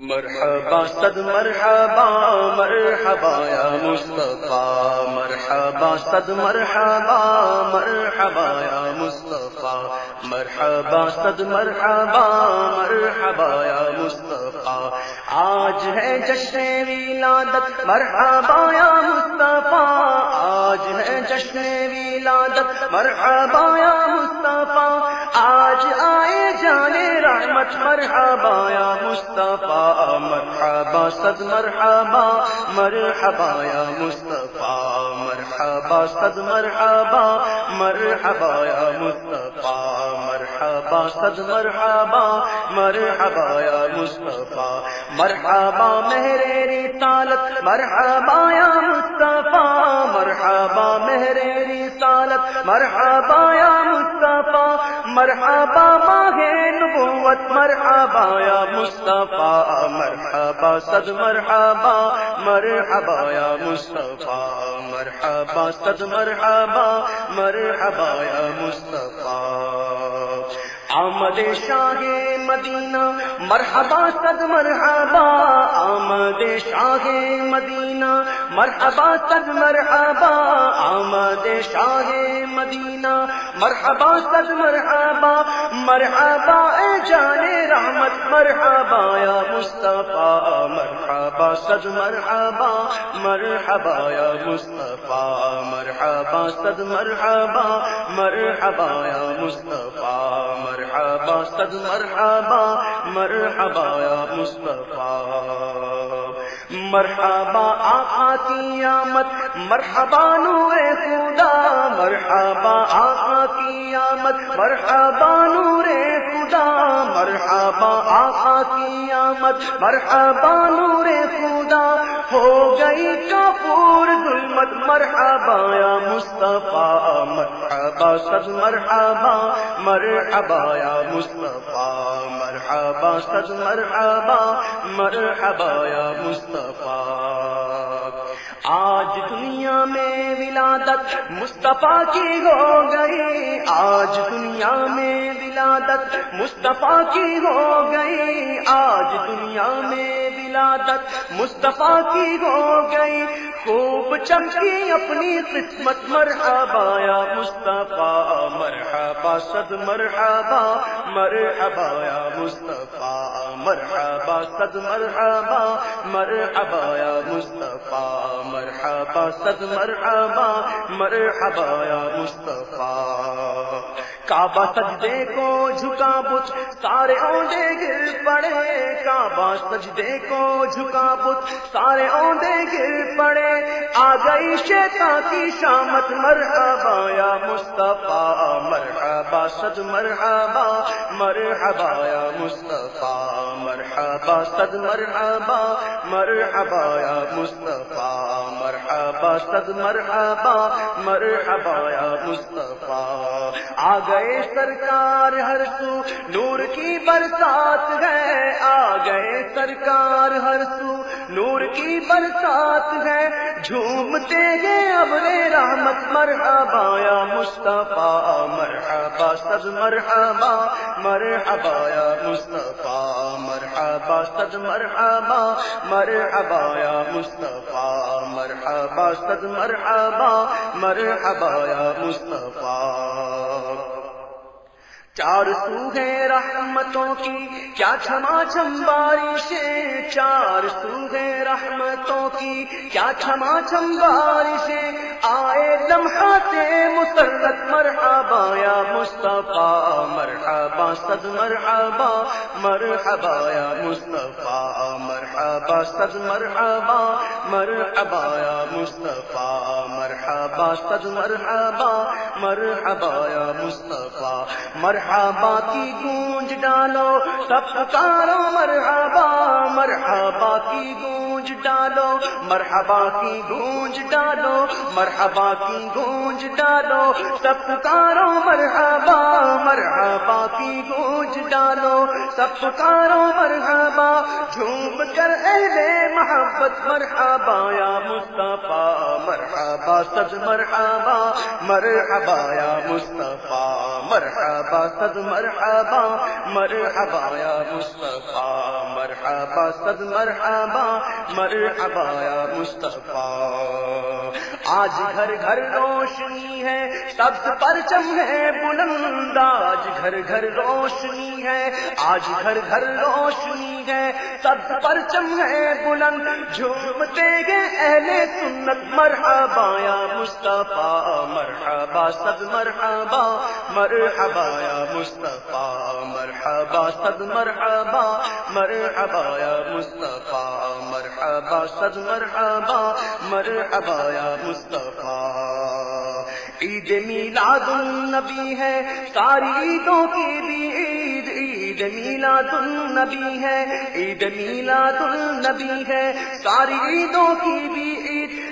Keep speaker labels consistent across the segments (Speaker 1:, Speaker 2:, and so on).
Speaker 1: مرحبا صد مرحبا مرحبا یا مصطفیٰ، مرحبا صد مرحبا مرحبا یا مصطفیٰ، مرحبا صد مرحبا مرحبا یا مصطفیٰ۔ آج ہے جشن ولادت مرحبا یا مصطفیٰ۔ آج ہے جشن ولادت، مرحبا یا مصطفیٰ، آج آئے جانے رحمت، مرحبا یا مصطفیٰ، مرحبا صد مرحبا مرحبا یا مصطفیٰ، مرحبا صد مرحبا مرحبا یا مصطفیٰ. مرحبا، صد مرحبا مرحبا یا مصطفیٰ، مرحبا مہرے رسالت مرحبا یا مصطفیٰ، مرحبا مہرے رسالت مرحبا یا مصطفیٰ، مرحبا ماہ نبوت، مرحبا یا مصطفیٰ، مرحبا صد مرحبا مرحبا یا مصطفیٰ، مرحبا صد مرحبا مرحبا یا مصطفیٰ۔ آمد شاہ مدینہ، مرحبا صد مرحبا آمد شاہ مدینہ، مرحبا صد مرحبا آمد شاہ مدینہ، مرحبا صد مرحبا مرحبا اے جانے رحمت، مرحبا یا مصطفیٰ، مرحبا صد مرحبا مرحبا یا مصطفیٰ، مرحبا صد مرحبا مرحبا یا مصطفیٰ. مرحبا صد مرحبا مرحبا یا مصطفیٰ. مرحبا آقا کی آمد، مرحبا نور خدا. مرحبا آقا کی آمد، مرحبا نور کی آمد مرحبا نور خدا، ہو گئی کپور ظلمت، مرحبا یا مصطفیٰ، مرحبا صد مرحبا مرحبا یا مصطفیٰ، مرحبا صد مرحبا مرحبا یا مصطفیٰ۔ آج دنیا میں ولادت مصطفیٰ کی ہو گئی۔ آج دنیا میں ولادت مصطفیٰ کی ہو گئی۔ آج دنیا میں ولادت مصطفیٰ کی ہو گئی، خوب چمکی اپنی قسمت مرحبا یا مصطفیٰ، مرحبا صد مرحبا مرحبا یا مصطفیٰ، مرحبا صد مرحبا مرحبا یا مصطفیٰ، مرحبا صد مرحبا مرحبا یا مصطفیٰ۔ کعبہ سجدے کو جھکا بت، سارے اوندے گر پڑے۔ کعبہ سجدے کو جھکا بت، سارے اوندے گر پڑے۔ آ گئی شیتا کی شامت، مرحبا یا مصطفیٰ، مرحبا صد مرحبا مرحبا یا مصطفیٰ، مرحبا صد مرحبا مرحبا یا مصطفیٰ، مرحبا صد مرحبا مرحبا یا مصطفیٰ۔ آ گئے سرکار، ہر سو نور کی برسات ہے۔ آ گئے سرکار، ہر سو نور کی برسات ہے۔ جھومتے گئے اب رحمت، مرحبا یا مصطفیٰ، مرحبا صد مرحبا مرحبا یا مصطفیٰ، مرحبا صد مرحبا مرحبا یا مصطفیٰ، مرحبا صد مرحبا مرحبا یا مصطفیٰ۔ چار سو ہے رحمتوں کی، کیا چھما چھم بارشیں چار سو ہے رحمتوں کی، کیا چھما چھم بارشیں آئے لمحات مسرت مرحبا یا مصطفیٰ، مرحبا صد مرحبا مرحبا یا مصطفیٰ مرحبا صد مرحبا مرحبا یا مصطفیٰ، مرحبا صد مرحبا مرحبا یا مصطفیٰ، مرحبا کی گونج ڈالو، سب پکارو مرحبا مرحبا کی گونج ڈالو، مرحبا کی گونج ڈالو، مرحبا کی گونج ڈالو، سب پکارو مرحبا مرحبا کی گونج ڈالو سب پکارو مرحبا، جھوم کر اہل محبت مرحبا، یا مصطفیٰ، مرحبا، صد مرحبا مرحبا، یا مصطفیٰ، مرحبا، صد مرحبا مرحبا، یا مصطفیٰ مرحبا مرحبا، صد مرحبا مرحبا، یا مصطفیٰ۔ آج گھر گھر روشنی ہے، سبز پرچم ہے، بلند آج گھر گھر روشنی ہے۔ آج گھر گھر روشنی ہے، سبز پرچم ہے، بلند جھومتے گے اہل سنت۔ مرحبا یا مصطفیٰ، مرحبا صد مرحبا مرحبا یا مصطفیٰ، مرحبا صد مرحبا مرحبا یا مصطفیٰ، مرحبا صد مرحبا مرحبا یا مصطفیٰ۔ مصطفیٰ۔ عید میلاد النبی ہے، ساری عیدوں کی بھی عید عید میلاد النبی ہے، عید میلاد النبی ہے، ساری عیدوں کی بھی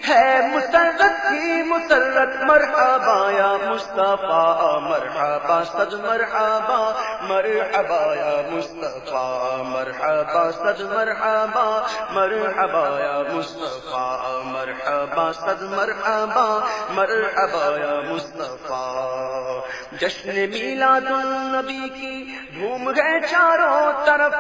Speaker 1: ہے مسرت کی مسرت مرحبا یا مصطفیٰ، مرحبا، سج مرحبا مرحبا یا مصطفیٰ، مرحبا، سج مرحبا مرحبا یا مصطفیٰ، مرحبا، سج مرحبا مرحبا یا مصطفیٰ۔ جشن میلاد النبی کی دھوم ہے چاروں طرف۔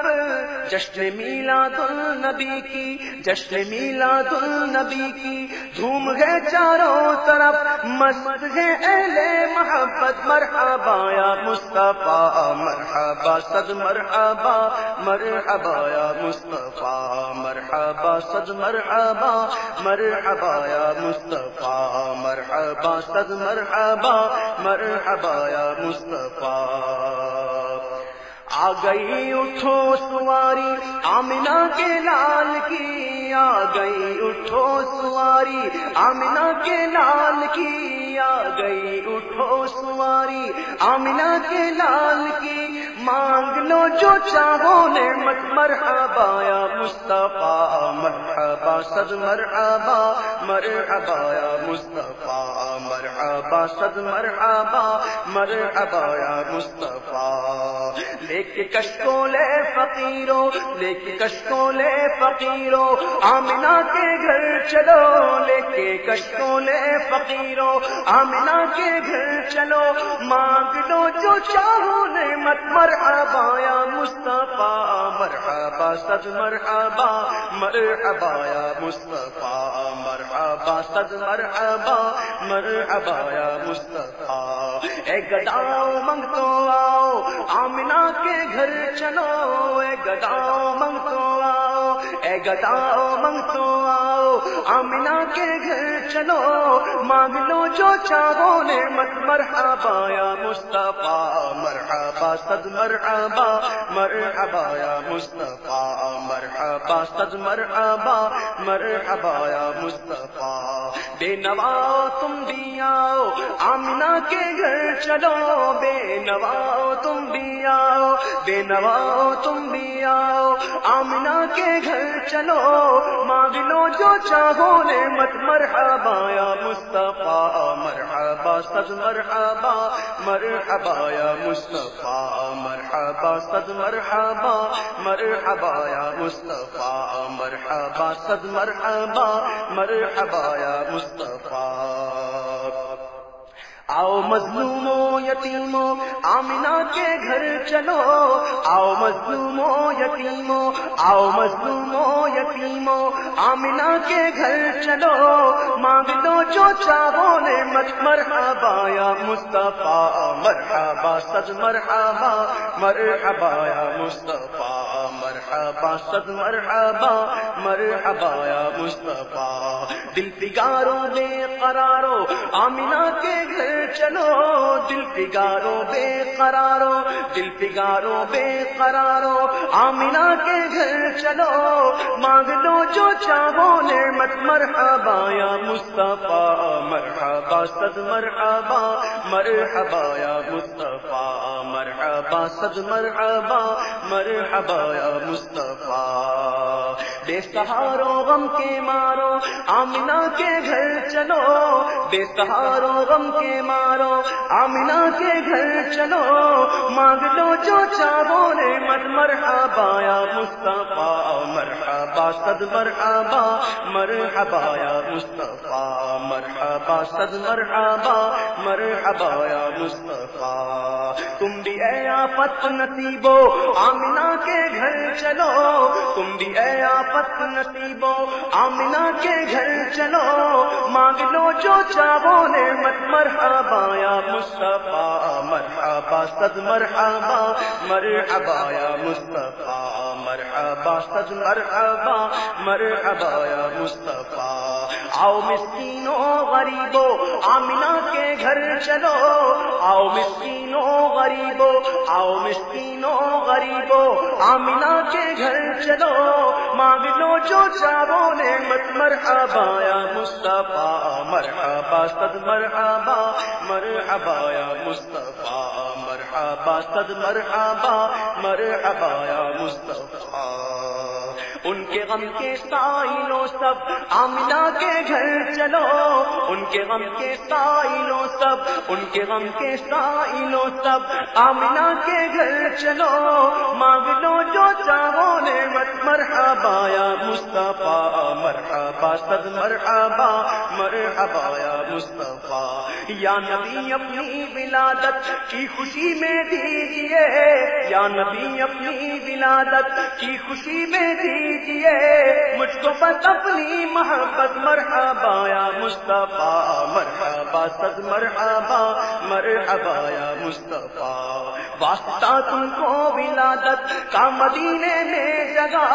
Speaker 1: جشن میلاد النبی کی، جشن میلاد النبی کی دھوم ہے چاروں طرف۔ مست ہے اہل محبت، مرحبا یا مصطفیٰ، مرحبا صد مرحبا مرحبا یا مصطفیٰ، مرحبا صد مرحبا مرحبا یا مصطفیٰ، مرحبا صد مرحبا مرحبا یا مصطفیٰ۔ آ گئی، اٹھو سواری۔ آمنا کے لال کی آ گئی، اٹھو سواری۔ آمنا کے لال کی آ گئی، اٹھو سواری۔ آمنا کے لال کی مانگ لو جو چاہو، نعمت مرحبا یا مصطفیٰ، مرحبا، صد مرحبا مرحبا یا مصطفیٰ، مرحبا، صد مرحبا مرحبا یا مصطفیٰ. لے کے کشکوں لے فقیرو، لے کے کشکوں لے فقیرو آمنا کے گھر چلو، لے کے کشکوں لے فقیرو آمنا کے گھر چلو، مانگ لو جو چاہو نعمت، مرحبا یا مصطفیٰ، مرحبا صد مرحبا مرحبا یا مصطفیٰ، مرحبا صد مرحبا مرحبا یا مصطفیٰ۔ اے گداؤ منگ تو آؤ آمنا کے گھر چلو، اے گداؤ منگ تو آؤ، اے گداؤ منگ تو آؤ آمنا کے گھر چلو، مانگ لو جو چاہو نعمت مرحبا یا مصطفیٰ، مرحبا صد مرحبا مرحبا یا مصطفیٰ، مرحبا صد مرحبا مرحبا یا مصطفیٰ۔ بے نوا تم بھی آؤ آمنا کے گھر چلو بے نوا تم بھی آؤ۔ بے نوا تم بھی آؤ۔ آمنا کے گھر چلو۔ مانگ لو جو چاہو، نعمت مرحبا یا مصطفیٰ۔ مرحبا صد مرحبا۔ مرحبا یا مصطفیٰ۔ مرحبا صد مرحبا۔ مرحبا یا مصطفیٰ۔ مرحبا صد مرحبا۔ مرحبا یا مصطفیٰ۔ آؤ مظلومو یتیموں آمنا کے گھر چلو۔ آؤ مظلومو یتیمو، آؤ مظلومو یتیمو آمنا کے گھر چلو۔ مانگ لو جو چاہو نے مت مرحبا یا مصطفیٰ، مرحبا سج مرحبا مرحبا یا مصطفیٰ۔ مرحبا صد مرحبا مرحبا یا مصطفیٰ۔ دل پگارو بے قرارو آمنا کے گھر چلو۔ دل پگارو بے قرارو، دل پگارو بے قرارو۔ آمنا کے گھر چلو، مانگ لو جو چاہو نعمت۔ مرحبا یا مصطفیٰ، مرحبا صد مرحبا مرحبا یا مصطفیٰ، مرحبا صد مرحبا مرحبا یا مصطفیٰ۔ بے سہارو غم کے مارو آمنا کے گھر چلو۔ بے سہارو غم کے مارو آمنا کے گھر چلو۔ مانگ لو جو چاہو، نعمت مرحبا یا مصطفیٰ، مرحبا۔ صد مرحبا مرحبا یا مصطفیٰ، مرحبا صد مرحبا مرحبا یا مصطفیٰ۔ تم بھی اے آفت نصیبو آمنا کے گھر چلو۔ تم بھی اے آفت نصیبو آمنا کے گھر چلو۔ مانگ لو جو چاہو، نعمت، مرحبا یا مصطفیٰ۔ مرحبا صد مرحبا مرحبا یا مصطفیٰ۔ مرحبا صد مرحبا مرحبا یا مصطفیٰ۔ آؤ مسکینوں غریبوں آمنا کے گھر چلو۔ آؤ مسکینوں غریبوں آؤ مسکینوں غریبوں آمنا کے گھر چلو۔ مانگ لو جو چاروں نعمت مرحبا یا مصطفیٰ، مرحبا صد مرحبا مرحبا یا مصطفیٰ، مرحبا صد مرحبا مرحبا یا مصطفیٰ۔ ان کے غم کے سائلوں سب آمنا کے گھر چلو۔ ان کے غم کے سائلوں سب، ان کے غم کے سائلوں سب آمنا کے گھر چلو مانگ لو جو چاہو نے مت مرحبا، یا مصطفیٰ، مرحبا صد مرحبا مرحبا، یا مصطفیٰ. یا نبی اپنی ولادت کی خوشی میں دیجیے یا نبی اپنی ولادت کی خوشی میں دیجیے مجھ کو بس اپنی محبت، مرحبا، یا مصطفیٰ، مرحبا صد مرحبا مرحبا، یا مصطفیٰ. واسطہ تم کو ولادت کا مدینے میں جگہ،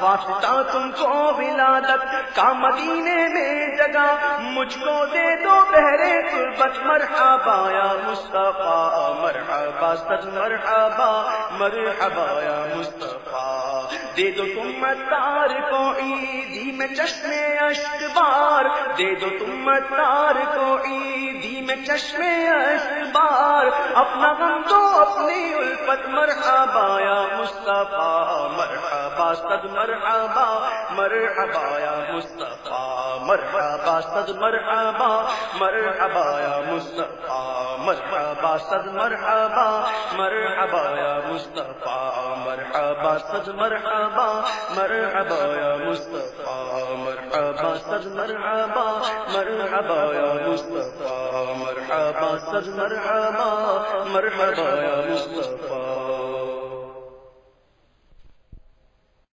Speaker 1: واسطہ تم کو ولادت کا مدینے میں جگہ۔ مجھ کو دے دو بہرے تربت مرحبا یا مصطفیٰ، مرحبا صد مرحبا مرحبا یا مصطفیٰ۔ دے دو تم تار کو عیدی میں چشمے اشتبار، دے دو تم تار کو عیدی میں چشمے اخبار اپنا غم تو اپنی الفت مرحبا یا مصطفیٰ، مرحبا، صد مرحبا مرحبا یا مصطفیٰ۔ مرحبا صد مرحبا مرحبا یا مصطفیٰ، مرحبا صد مرحبا مرحبا یا مصطفیٰ، مرحبا صد مرحبا مرحبا یا مصطفیٰ، مرحبا صد مرحبا مرحبا یا مصطفیٰ، مرحبا صد مرحبا مرحبا یا مصطفیٰ.